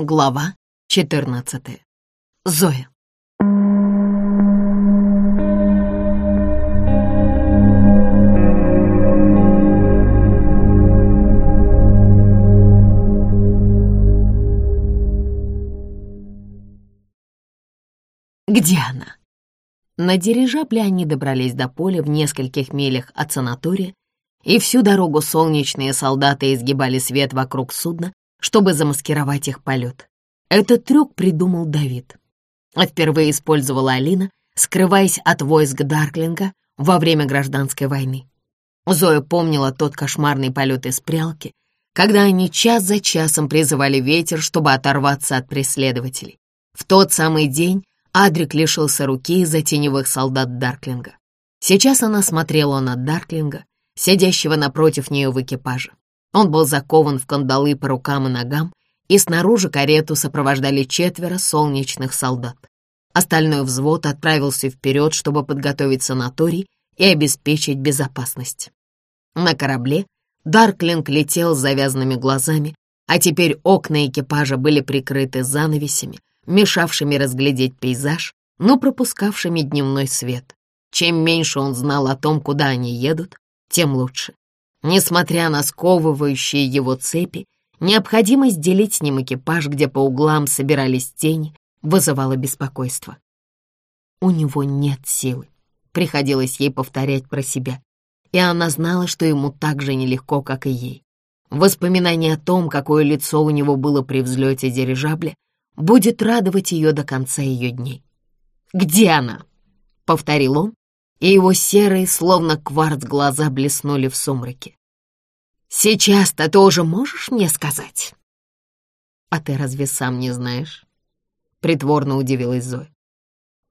Глава 14. Зоя. Где она? На дирижабле они добрались до поля в нескольких милях от санатория, и всю дорогу солнечные солдаты изгибали свет вокруг судна, чтобы замаскировать их полет. Этот трюк придумал Давид. А впервые использовала Алина, скрываясь от войск Дарклинга во время гражданской войны. Зоя помнила тот кошмарный полет из прялки, когда они час за часом призывали ветер, чтобы оторваться от преследователей. В тот самый день Адрик лишился руки из-за теневых солдат Дарклинга. Сейчас она смотрела на Дарклинга, сидящего напротив нее в экипаже. Он был закован в кандалы по рукам и ногам, и снаружи карету сопровождали четверо солнечных солдат. Остальной взвод отправился вперед, чтобы подготовить санаторий и обеспечить безопасность. На корабле Дарклинг летел с завязанными глазами, а теперь окна экипажа были прикрыты занавесями, мешавшими разглядеть пейзаж, но пропускавшими дневной свет. Чем меньше он знал о том, куда они едут, тем лучше. Несмотря на сковывающие его цепи, необходимость делить с ним экипаж, где по углам собирались тени, вызывала беспокойство. У него нет силы, приходилось ей повторять про себя, и она знала, что ему так же нелегко, как и ей. Воспоминание о том, какое лицо у него было при взлете дирижабля, будет радовать ее до конца ее дней. «Где она?» — повторил он, и его серые, словно кварц, глаза блеснули в сумраке. «Сейчас-то ты уже можешь мне сказать?» «А ты разве сам не знаешь?» — притворно удивилась Зоя.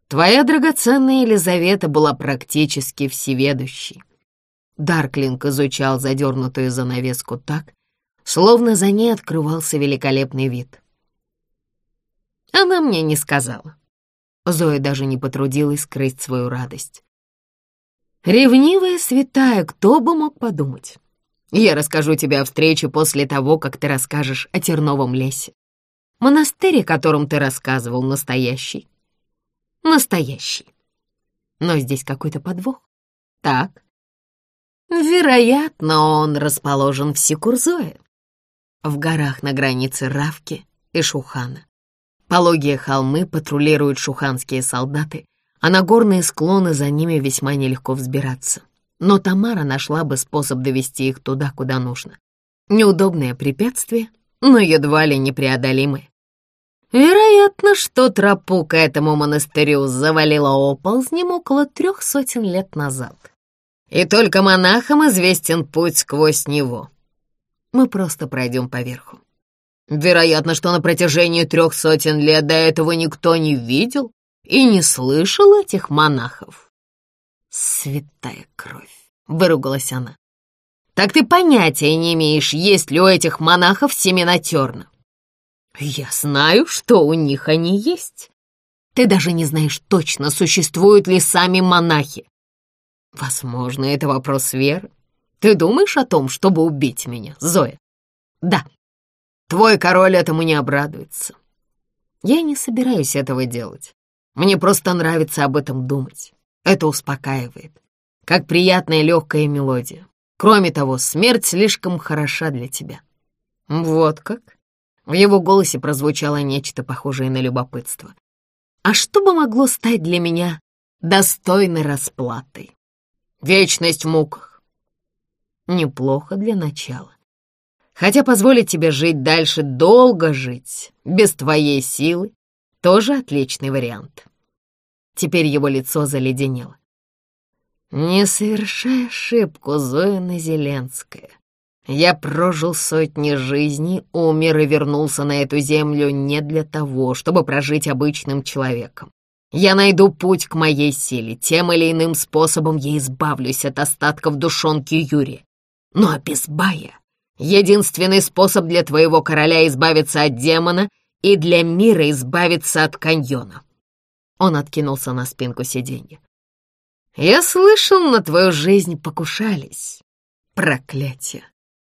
«Твоя драгоценная Елизавета была практически всеведущей». Дарклинг изучал задернутую занавеску так, словно за ней открывался великолепный вид. Она мне не сказала. Зоя даже не потрудилась скрыть свою радость. Ревнивая святая, кто бы мог подумать. Я расскажу тебе о встрече после того, как ты расскажешь о Терновом лесе. Монастырь, о котором ты рассказывал, настоящий. Настоящий. Но здесь какой-то подвох. Так. Вероятно, он расположен в Сикурзое, в горах на границе Равки и Шухана. Пологие холмы патрулируют шуханские солдаты, а на горные склоны за ними весьма нелегко взбираться. Но Тамара нашла бы способ довести их туда, куда нужно. Неудобное препятствие, но едва ли непреодолимое. Вероятно, что тропу к этому монастырю завалило оползнем около трех сотен лет назад. И только монахам известен путь сквозь него. Мы просто пройдем поверху. Вероятно, что на протяжении трех сотен лет до этого никто не видел и не слышал этих монахов. Святая кровь, выругалась она. Так ты понятия не имеешь, есть ли у этих монахов семена терна. Я знаю, что у них они есть. Ты даже не знаешь точно, существуют ли сами монахи. Возможно, это вопрос веры. Ты думаешь о том, чтобы убить меня, Зоя? Да. Твой король этому не обрадуется. Я не собираюсь этого делать. Мне просто нравится об этом думать. Это успокаивает. Как приятная легкая мелодия. Кроме того, смерть слишком хороша для тебя. Вот как? В его голосе прозвучало нечто похожее на любопытство. А что бы могло стать для меня достойной расплатой? Вечность в муках. Неплохо для начала. Хотя позволить тебе жить дальше, долго жить, без твоей силы, тоже отличный вариант. Теперь его лицо заледенело. Не совершай ошибку, Зоина Зеленская. Я прожил сотни жизней, умер и вернулся на эту землю не для того, чтобы прожить обычным человеком. Я найду путь к моей силе, тем или иным способом я избавлюсь от остатков душонки Юрия. Но без бая — единственный способ для твоего короля избавиться от демона — и для мира избавиться от каньона. Он откинулся на спинку сиденья. Я слышал, на твою жизнь покушались. Проклятие!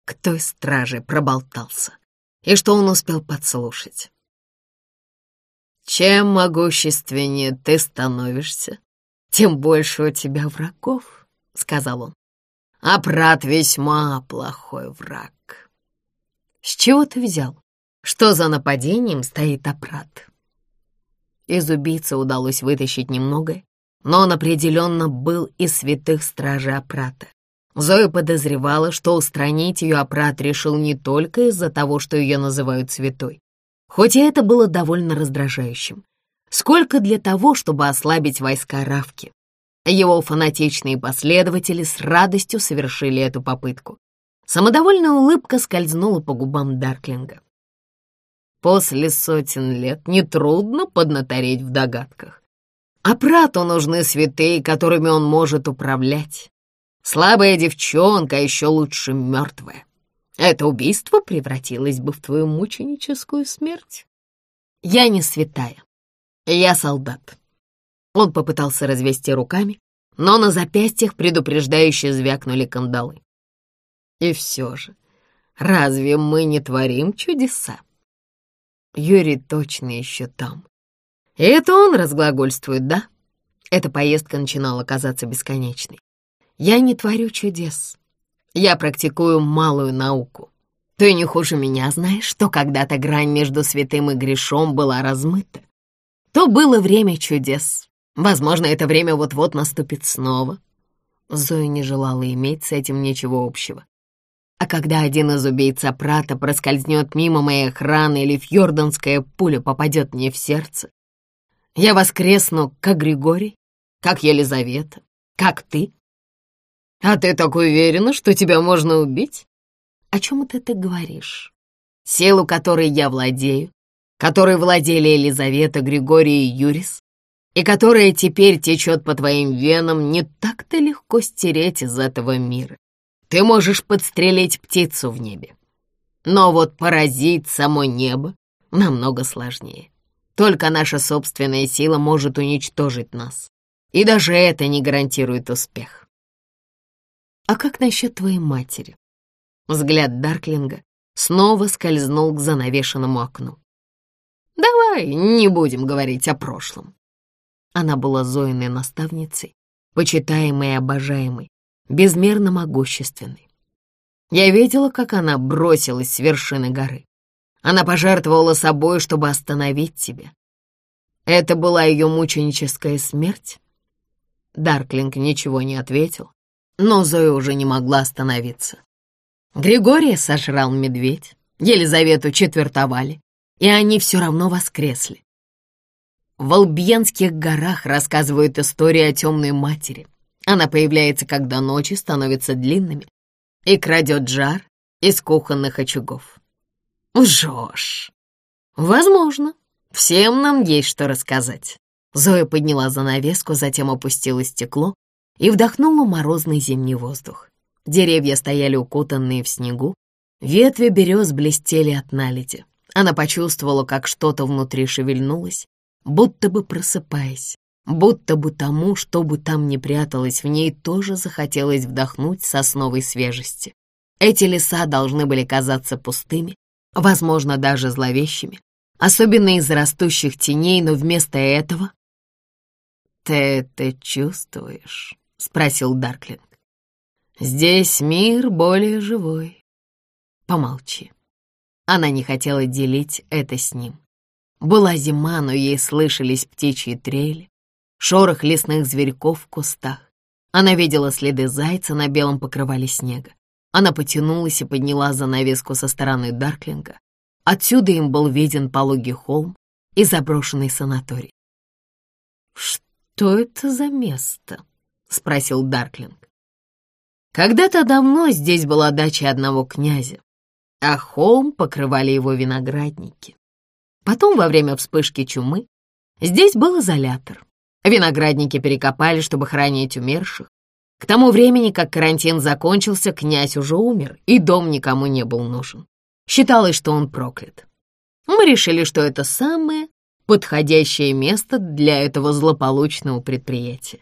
Кто из стражи проболтался? И что он успел подслушать? Чем могущественнее ты становишься, тем больше у тебя врагов, — сказал он. А брат весьма плохой враг. С чего ты взял? Что за нападением стоит Апрат? Из убийцы удалось вытащить немногое, но он определенно был из святых стражей Апрата. Зоя подозревала, что устранить ее Апрат решил не только из-за того, что ее называют святой, хоть и это было довольно раздражающим, сколько для того, чтобы ослабить войска Равки. Его фанатичные последователи с радостью совершили эту попытку. Самодовольная улыбка скользнула по губам Дарклинга. После сотен лет нетрудно поднатореть в догадках. А брату нужны святые, которыми он может управлять. Слабая девчонка, а еще лучше мертвая. Это убийство превратилось бы в твою мученическую смерть. Я не святая. Я солдат. Он попытался развести руками, но на запястьях предупреждающе звякнули кандалы. И все же, разве мы не творим чудеса? Юрий точно еще там. И это он разглагольствует, да? Эта поездка начинала казаться бесконечной. Я не творю чудес. Я практикую малую науку. Ты не хуже меня знаешь, что когда-то грань между святым и грешом была размыта. То было время чудес. Возможно, это время вот-вот наступит снова. Зоя не желала иметь с этим ничего общего. А когда один из убийц Апрата проскользнет мимо моей охраны или фьорданская пуля попадет мне в сердце, я воскресну, как Григорий, как Елизавета, как ты. А ты так уверена, что тебя можно убить? О чем это ты говоришь? Силу, которой я владею, которой владели Елизавета, Григорий и Юрис, и которая теперь течет по твоим венам, не так-то легко стереть из этого мира. Ты можешь подстрелить птицу в небе. Но вот поразить само небо намного сложнее. Только наша собственная сила может уничтожить нас. И даже это не гарантирует успех. «А как насчет твоей матери?» Взгляд Дарклинга снова скользнул к занавешенному окну. «Давай не будем говорить о прошлом». Она была Зоиной наставницей, почитаемой и обожаемой, безмерно могущественной. Я видела, как она бросилась с вершины горы. Она пожертвовала собой, чтобы остановить тебя. Это была ее мученическая смерть? Дарклинг ничего не ответил, но Зоя уже не могла остановиться. Григория сожрал медведь, Елизавету четвертовали, и они все равно воскресли. В Албьенских горах рассказывают историю о темной матери. Она появляется, когда ночи становятся длинными, и крадет жар из кухонных очагов. Лжешь. Возможно. Всем нам есть что рассказать. Зоя подняла занавеску, затем опустила стекло и вдохнула морозный зимний воздух. Деревья стояли укутанные в снегу, ветви берез блестели от наледи. Она почувствовала, как что-то внутри шевельнулось, будто бы просыпаясь, будто бы тому, что бы там ни пряталось в ней, тоже захотелось вдохнуть сосновой свежести. Эти леса должны были казаться пустыми, возможно, даже зловещими, особенно из-за растущих теней, но вместо этого... «Ты это чувствуешь?» — спросил Дарклинг. «Здесь мир более живой». Помолчи. Она не хотела делить это с ним. Была зима, но ей слышались птичьи трели, шорох лесных зверьков в кустах. Она видела следы зайца на белом покрывале снега. Она потянулась и подняла занавеску со стороны Дарклинга. Отсюда им был виден пологий холм и заброшенный санаторий. «Что это за место?» — спросил Дарклинг. Когда-то давно здесь была дача одного князя, а холм покрывали его виноградники. Потом, во время вспышки чумы, здесь был изолятор. Виноградники перекопали, чтобы хранить умерших. К тому времени, как карантин закончился, князь уже умер, и дом никому не был нужен. Считалось, что он проклят. Мы решили, что это самое подходящее место для этого злополучного предприятия.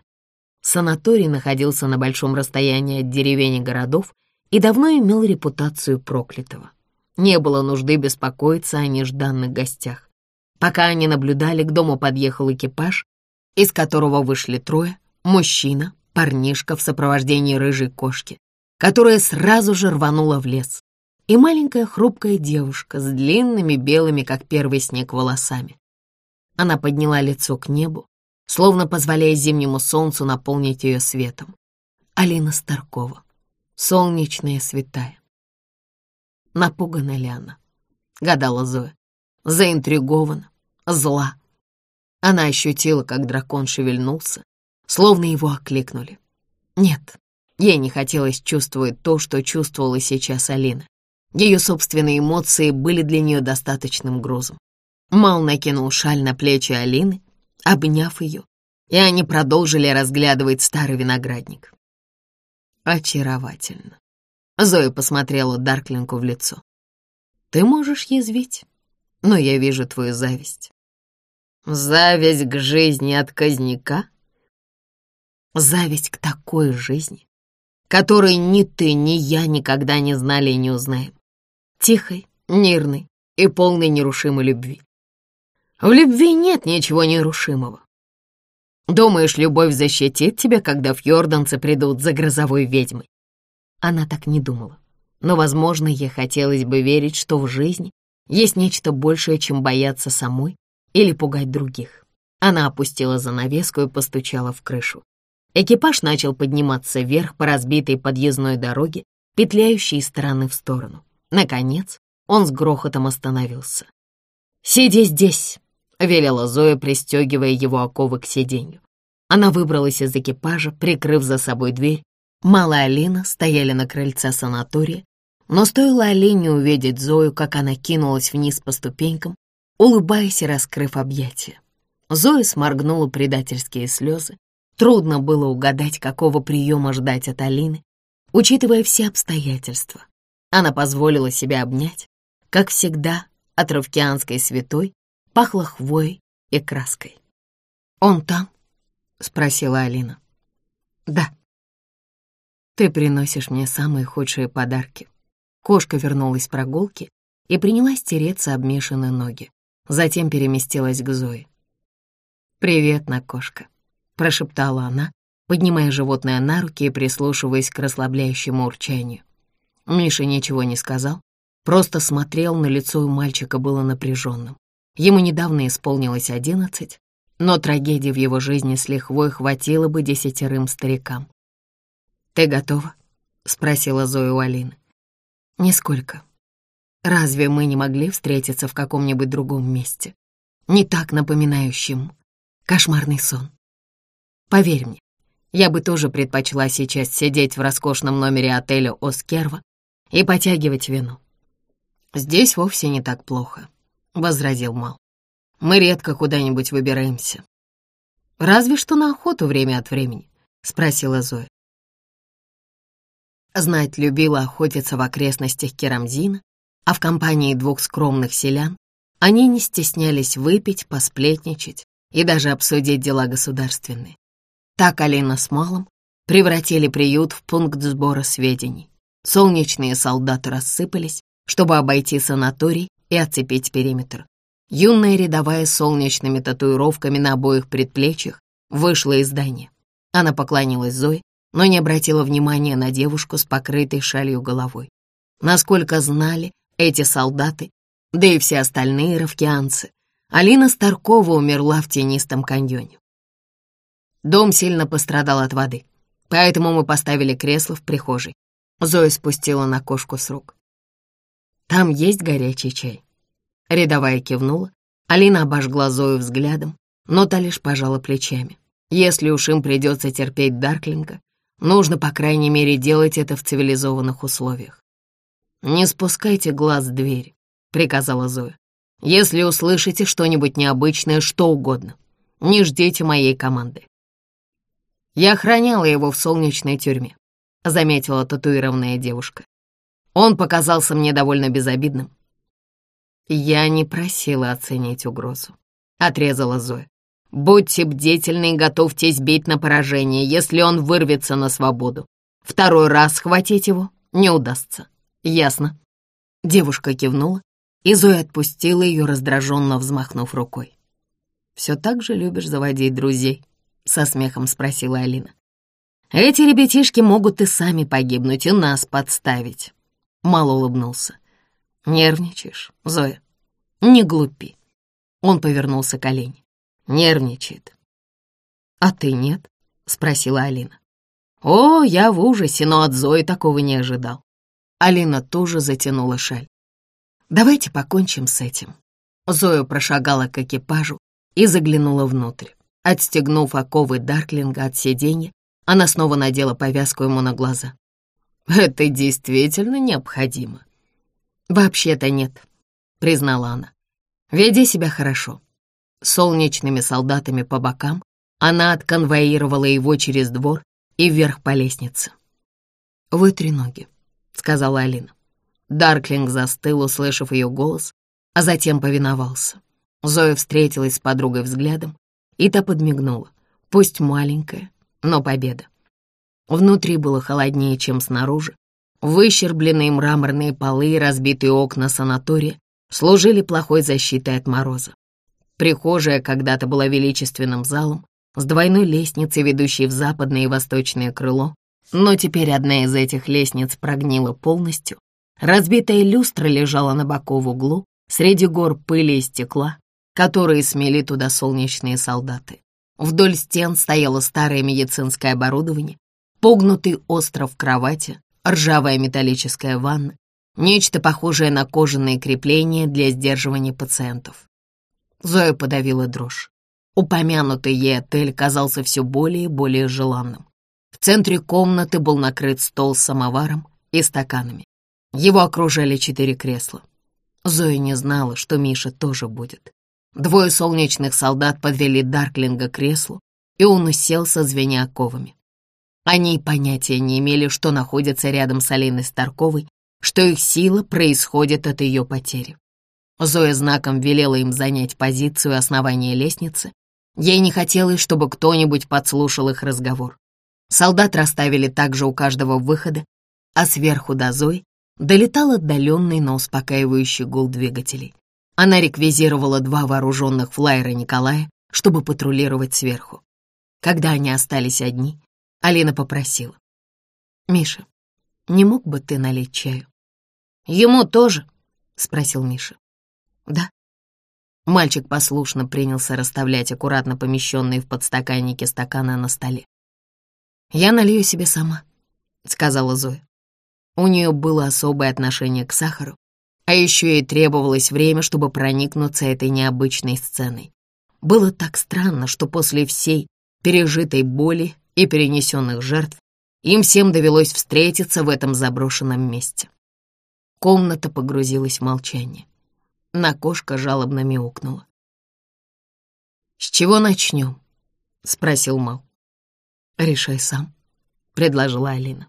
Санаторий находился на большом расстоянии от деревень и городов и давно имел репутацию проклятого. Не было нужды беспокоиться о нежданных гостях. Пока они наблюдали, к дому подъехал экипаж, из которого вышли трое, мужчина, парнишка в сопровождении рыжей кошки, которая сразу же рванула в лес, и маленькая хрупкая девушка с длинными белыми, как первый снег, волосами. Она подняла лицо к небу, словно позволяя зимнему солнцу наполнить ее светом. Алина Старкова, солнечная святая. Напугана ли она? Гадала Зоя. Заинтригована, зла. Она ощутила, как дракон шевельнулся, словно его окликнули. Нет, ей не хотелось чувствовать то, что чувствовала сейчас Алина. Ее собственные эмоции были для нее достаточным грузом. Мал накинул шаль на плечи Алины, обняв ее, и они продолжили разглядывать старый виноградник. Очаровательно. Зоя посмотрела Дарклинку в лицо. Ты можешь язвить, но я вижу твою зависть. Зависть к жизни отказника? Зависть к такой жизни, которой ни ты, ни я никогда не знали и не узнаем. Тихой, мирной и полной нерушимой любви. В любви нет ничего нерушимого. Думаешь, любовь защитит тебя, когда фьорданцы придут за грозовой ведьмой? Она так не думала. Но, возможно, ей хотелось бы верить, что в жизни есть нечто большее, чем бояться самой или пугать других. Она опустила занавеску и постучала в крышу. Экипаж начал подниматься вверх по разбитой подъездной дороге, петляющей из стороны в сторону. Наконец, он с грохотом остановился. «Сиди здесь!» — велела Зоя, пристегивая его оковы к сиденью. Она выбралась из экипажа, прикрыв за собой дверь. Малая Алина стояли на крыльце санатория, но стоило Алине увидеть Зою, как она кинулась вниз по ступенькам, улыбаясь и раскрыв объятия. Зоя сморгнула предательские слезы. Трудно было угадать, какого приема ждать от Алины, учитывая все обстоятельства. Она позволила себя обнять, как всегда, от равкианской святой пахло хвоей и краской. «Он там?» — спросила Алина. «Да». «Ты приносишь мне самые худшие подарки». Кошка вернулась с прогулки и принялась тереться обмешанные ноги. Затем переместилась к Зое. «Привет, Накошка», — прошептала она, поднимая животное на руки и прислушиваясь к расслабляющему урчанию. Миша ничего не сказал, просто смотрел, на лицо у мальчика было напряженным. Ему недавно исполнилось одиннадцать, но трагедии в его жизни с лихвой хватило бы десятерым старикам. «Ты готова?» — спросила Зоя у Алины. «Нисколько. Разве мы не могли встретиться в каком-нибудь другом месте, не так напоминающем кошмарный сон? Поверь мне, я бы тоже предпочла сейчас сидеть в роскошном номере отеля «Оскерва» и потягивать вино. «Здесь вовсе не так плохо», — возразил Мал. «Мы редко куда-нибудь выбираемся». «Разве что на охоту время от времени», — спросила Зоя. Знать любила охотиться в окрестностях Керамзина, а в компании двух скромных селян они не стеснялись выпить, посплетничать и даже обсудить дела государственные. Так Алина с Малом превратили приют в пункт сбора сведений. Солнечные солдаты рассыпались, чтобы обойти санаторий и оцепить периметр. Юная рядовая с солнечными татуировками на обоих предплечьях вышла из здания. Она поклонилась Зое, но не обратила внимания на девушку с покрытой шалью головой. Насколько знали эти солдаты, да и все остальные ровкианцы, Алина Старкова умерла в тенистом каньоне. Дом сильно пострадал от воды, поэтому мы поставили кресло в прихожей. Зоя спустила на кошку с рук. «Там есть горячий чай». Рядовая кивнула. Алина обожгла Зою взглядом, но та лишь пожала плечами. Если уж им придется терпеть Дарклинга, нужно, по крайней мере, делать это в цивилизованных условиях. «Не спускайте глаз с двери», — приказала Зоя. «Если услышите что-нибудь необычное, что угодно, не ждите моей команды». Я охраняла его в солнечной тюрьме. — заметила татуированная девушка. Он показался мне довольно безобидным. «Я не просила оценить угрозу», — отрезала Зоя. «Будьте бдительны и готовьтесь бить на поражение, если он вырвется на свободу. Второй раз схватить его не удастся. Ясно?» Девушка кивнула, и Зоя отпустила ее, раздраженно взмахнув рукой. «Все так же любишь заводить друзей?» — со смехом спросила Алина. «Эти ребятишки могут и сами погибнуть, и нас подставить». Мало улыбнулся. «Нервничаешь, Зоя? Не глупи». Он повернулся к Алине. «Нервничает». «А ты нет?» — спросила Алина. «О, я в ужасе, но от Зои такого не ожидал». Алина тоже затянула шаль. «Давайте покончим с этим». Зоя прошагала к экипажу и заглянула внутрь. Отстегнув оковы Дарклинга от сиденья, она снова надела повязку ему на глаза. «Это действительно необходимо?» «Вообще-то нет», — признала она. «Веди себя хорошо». Солнечными солдатами по бокам она отконвоировала его через двор и вверх по лестнице. «Вытри ноги», — сказала Алина. Дарклинг застыл, услышав ее голос, а затем повиновался. Зоя встретилась с подругой взглядом, и та подмигнула. Пусть маленькая, но победа. Внутри было холоднее, чем снаружи. Выщербленные мраморные полы и разбитые окна санатория служили плохой защитой от мороза. Прихожая когда-то была величественным залом с двойной лестницей, ведущей в западное и восточное крыло, но теперь одна из этих лестниц прогнила полностью. Разбитая люстра лежала на боку в углу, среди гор пыли и стекла, которые смели туда солнечные солдаты. Вдоль стен стояло старое медицинское оборудование, погнутый остров кровати, ржавая металлическая ванна, нечто похожее на кожаные крепления для сдерживания пациентов. Зоя подавила дрожь. Упомянутый ей отель казался все более и более желанным. В центре комнаты был накрыт стол с самоваром и стаканами. Его окружали четыре кресла. Зоя не знала, что Миша тоже будет. Двое солнечных солдат подвели Дарклинга к креслу, и он уселся, звеня оковами. Они понятия не имели, что находятся рядом с Алиной Старковой, что их сила происходит от ее потери. Зоя знаком велела им занять позицию основания лестницы. Ей не хотелось, чтобы кто-нибудь подслушал их разговор. Солдат расставили также у каждого выхода, а сверху до Зои долетал отдаленный, но успокаивающий гул двигателей. Она реквизировала два вооруженных флайера Николая, чтобы патрулировать сверху. Когда они остались одни, Алина попросила. «Миша, не мог бы ты налить чаю?» «Ему тоже?» — спросил Миша. «Да». Мальчик послушно принялся расставлять аккуратно помещенные в подстаканнике стаканы на столе. «Я налью себе сама», — сказала Зоя. У нее было особое отношение к сахару, а еще ей требовалось время, чтобы проникнуться этой необычной сценой. Было так странно, что после всей пережитой боли и перенесенных жертв им всем довелось встретиться в этом заброшенном месте. Комната погрузилась в молчание. На кошка жалобно мяукнула. «С чего начнем?» — спросил Мал. «Решай сам», — предложила Алина.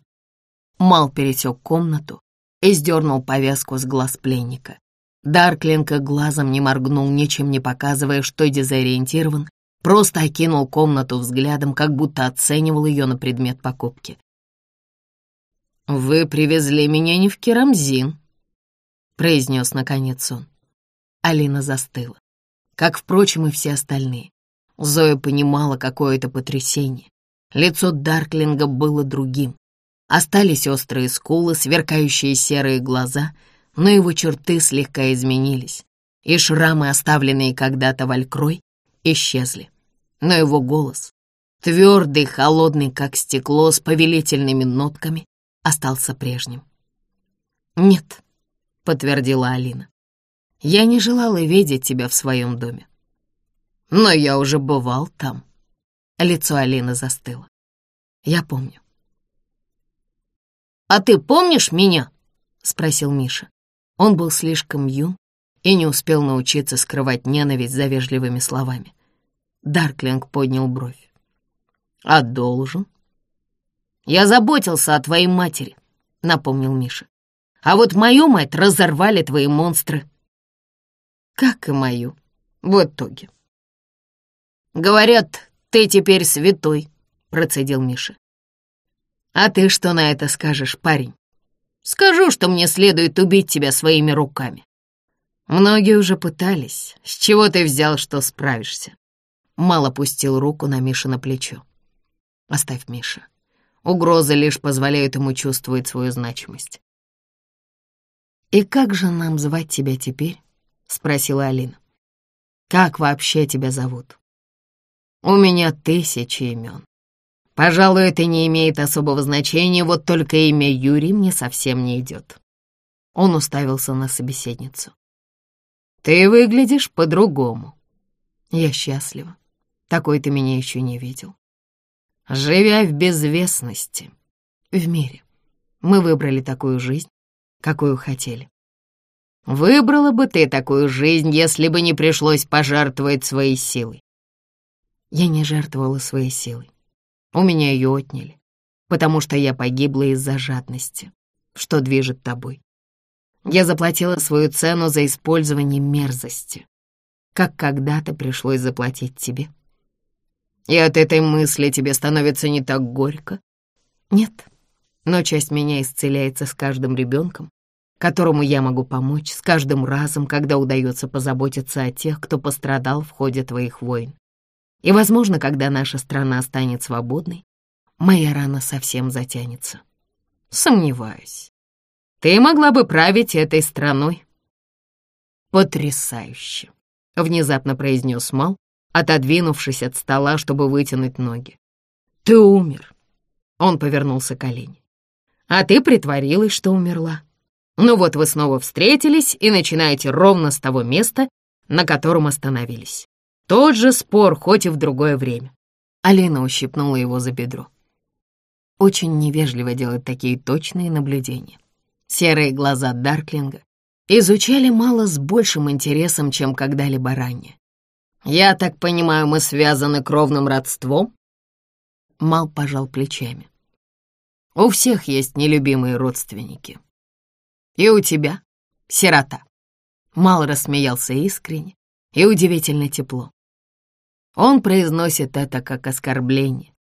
Мал пересек комнату и сдернул повязку с глаз пленника. Дарклинг глазом не моргнул, ничем не показывая, что дезориентирован, просто окинул комнату взглядом, как будто оценивал ее на предмет покупки. «Вы привезли меня не в Керамзин», — произнес наконец он. Алина застыла, как, впрочем, и все остальные. Зоя понимала, какое это потрясение. Лицо Дарклинга было другим. Остались острые скулы, сверкающие серые глаза, но его черты слегка изменились, и шрамы, оставленные когда-то валькрой, исчезли. Но его голос, твердый, холодный, как стекло, с повелительными нотками, остался прежним. «Нет», — подтвердила Алина, — «я не желала видеть тебя в своем доме. Но я уже бывал там». Лицо Алины застыло. «Я помню. «А ты помнишь меня?» — спросил Миша. Он был слишком юн и не успел научиться скрывать ненависть за вежливыми словами. Дарклинг поднял бровь. «А должен?» «Я заботился о твоей матери», — напомнил Миша. «А вот мою мать разорвали твои монстры». «Как и мою, в итоге». «Говорят, ты теперь святой», — процедил Миша. А ты что на это скажешь, парень? Скажу, что мне следует убить тебя своими руками. Многие уже пытались. С чего ты взял, что справишься? Мал опустил руку на Миша на плечо. Оставь Миша. Угрозы лишь позволяют ему чувствовать свою значимость. «И как же нам звать тебя теперь?» — спросила Алина. «Как вообще тебя зовут?» «У меня тысячи имен. Пожалуй, это не имеет особого значения, вот только имя Юрий мне совсем не идет». Он уставился на собеседницу. «Ты выглядишь по-другому». «Я счастлива. Такой ты меня еще не видел. Живя в безвестности, в мире, мы выбрали такую жизнь, какую хотели. Выбрала бы ты такую жизнь, если бы не пришлось пожертвовать своей силой. Я не жертвовала своей силой. У меня ее отняли, потому что я погибла из-за жадности, что движет тобой. Я заплатила свою цену за использование мерзости, как когда-то пришлось заплатить тебе. И от этой мысли тебе становится не так горько? Нет, но часть меня исцеляется с каждым ребенком, которому я могу помочь, с каждым разом, когда удается позаботиться о тех, кто пострадал в ходе твоих войн. И, возможно, когда наша страна станет свободной, моя рана совсем затянется. Сомневаюсь. Ты могла бы править этой страной. Потрясающе, — внезапно произнес Мал, отодвинувшись от стола, чтобы вытянуть ноги. Ты умер. Он повернулся к Олене. А ты притворилась, что умерла. Ну вот вы снова встретились и начинаете ровно с того места, на котором остановились. Тот же спор, хоть и в другое время. Алина ущипнула его за бедро. Очень невежливо делать такие точные наблюдения. Серые глаза Дарклинга изучали мало с большим интересом, чем когда-либо ранее. «Я так понимаю, мы связаны кровным родством?» Мал пожал плечами. «У всех есть нелюбимые родственники. И у тебя, сирота». Мал рассмеялся искренне и удивительно тепло. Он произносит это как оскорбление.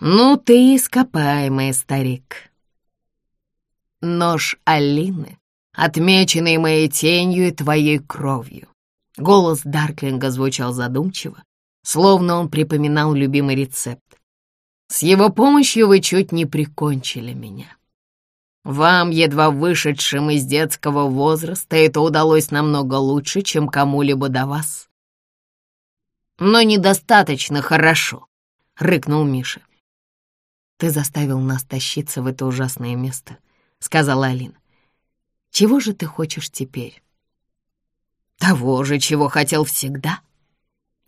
«Ну ты ископаемый старик». Нож Алины, отмеченный моей тенью и твоей кровью. Голос Дарклинга звучал задумчиво, словно он припоминал любимый рецепт. С его помощью вы чуть не прикончили меня. Вам, едва вышедшим из детского возраста, это удалось намного лучше, чем кому-либо до вас. Но недостаточно хорошо, — рыкнул Миша. Ты заставил нас тащиться в это ужасное место, — сказала Алина. Чего же ты хочешь теперь? Того же, чего хотел всегда.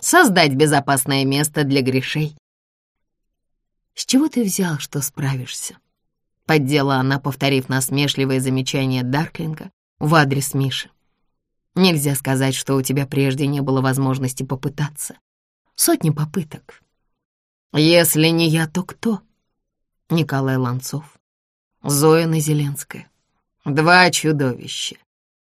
Создать безопасное место для грешей. С чего ты взял, что справишься? Поддела она, повторив насмешливое замечание Дарклинга в адрес Миши. Нельзя сказать, что у тебя прежде не было возможности попытаться. Сотни попыток. Если не я, то кто? Николай Ланцов, Зоя Назеленская. Два чудовища,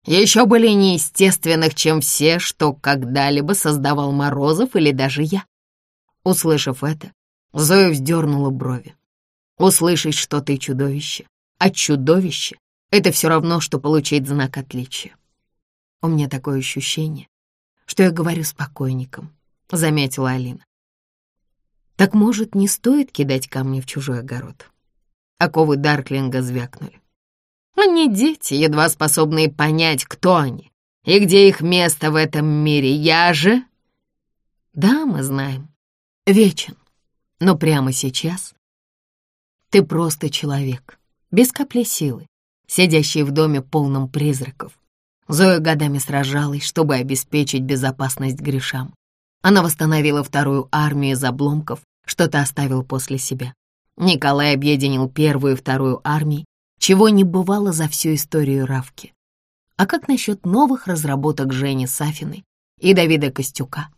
еще более неестественных, чем все, что когда-либо создавал Морозов или даже я. Услышав это, Зоя вздернула брови. Услышать, что ты чудовище, а чудовище — это все равно, что получить знак отличия. У меня такое ощущение, что я говорю с покойником, — заметила Алина. Так, может, не стоит кидать камни в чужой огород? Оковы Дарклинга звякнули. Они дети, едва способные понять, кто они и где их место в этом мире. Я же... Да, мы знаем. Вечен. Но прямо сейчас ты просто человек, без капли силы, сидящий в доме полном призраков. Зоя годами сражалась, чтобы обеспечить безопасность грешам. Она восстановила вторую армию из обломков, что-то оставил после себя. Николай объединил первую и вторую армии чего не бывало за всю историю Равки. А как насчет новых разработок Жени Сафиной и Давида Костюка?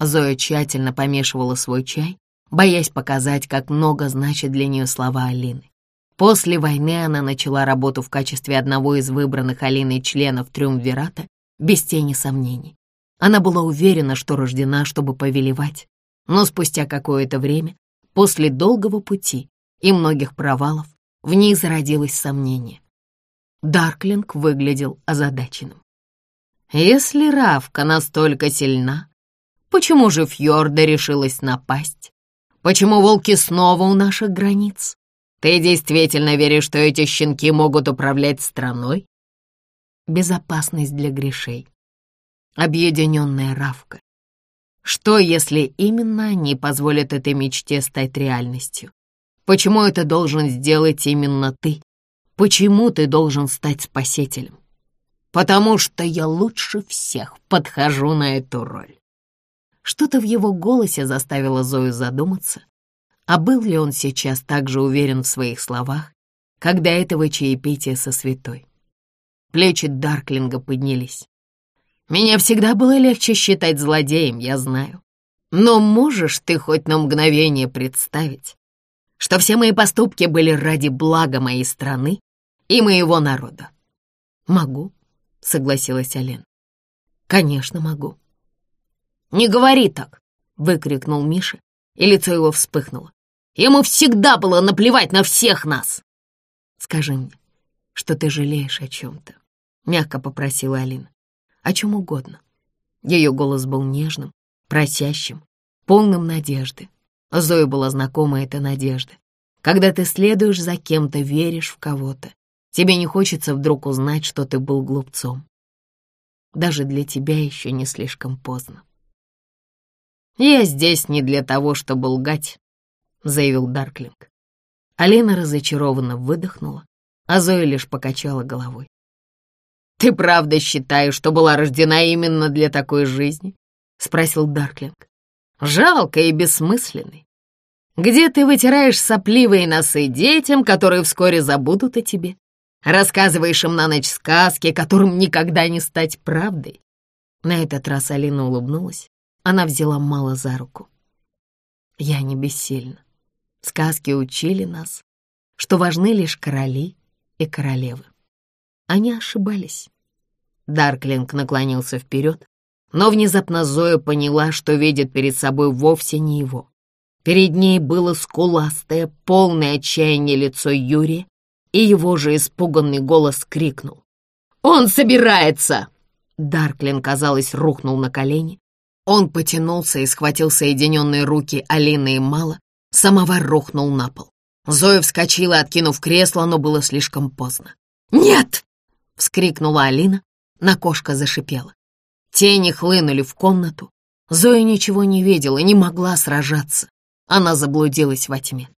Зоя тщательно помешивала свой чай, боясь показать, как много значит для нее слова Алины. После войны она начала работу в качестве одного из выбранных Алиной членов Триумвирата без тени сомнений. Она была уверена, что рождена, чтобы повелевать, но спустя какое-то время, после долгого пути и многих провалов, в ней зародилось сомнение. Дарклинг выглядел озадаченным. Если Равка настолько сильна, почему же Фьорда решилась напасть? Почему волки снова у наших границ? Ты действительно веришь, что эти щенки могут управлять страной? Безопасность для грешей. Объединенная Равка. Что, если именно они позволят этой мечте стать реальностью? Почему это должен сделать именно ты? Почему ты должен стать спасителем? Потому что я лучше всех подхожу на эту роль. Что-то в его голосе заставило Зою задуматься, а был ли он сейчас так же уверен в своих словах, до этого чаепития со святой? Плечи Дарклинга поднялись. «Меня всегда было легче считать злодеем, я знаю. Но можешь ты хоть на мгновение представить, что все мои поступки были ради блага моей страны и моего народа?» «Могу», — согласилась Ален. «Конечно, могу». «Не говори так!» — выкрикнул Миша, и лицо его вспыхнуло. Ему всегда было наплевать на всех нас. Скажи мне, что ты жалеешь о чем-то, мягко попросила Алина. О чем угодно. Ее голос был нежным, просящим, полным надежды. Зое была знакома эта надежда. Когда ты следуешь за кем-то, веришь в кого-то, тебе не хочется вдруг узнать, что ты был глупцом. Даже для тебя еще не слишком поздно. Я здесь не для того, чтобы лгать, заявил Дарклинг. Алина разочарованно выдохнула, а Зоя лишь покачала головой. «Ты правда считаешь, что была рождена именно для такой жизни?» — спросил Дарклинг. «Жалко и бессмысленный. Где ты вытираешь сопливые носы детям, которые вскоре забудут о тебе? Рассказываешь им на ночь сказки, которым никогда не стать правдой?» На этот раз Алина улыбнулась. Она взяла мало за руку. «Я не бессильна. Сказки учили нас, что важны лишь короли и королевы. Они ошибались. Дарклинг наклонился вперед, но внезапно Зоя поняла, что видит перед собой вовсе не его. Перед ней было скуластое, полное отчаяние лицо Юрия, и его же испуганный голос крикнул. «Он собирается!» Дарклин, казалось, рухнул на колени. Он потянулся и схватил соединенные руки Алины и Мала, Самовар рухнул на пол. Зоя вскочила, откинув кресло, но было слишком поздно. «Нет!» — вскрикнула Алина. На кошка зашипела. Тени хлынули в комнату. Зоя ничего не видела, не могла сражаться. Она заблудилась во тьме.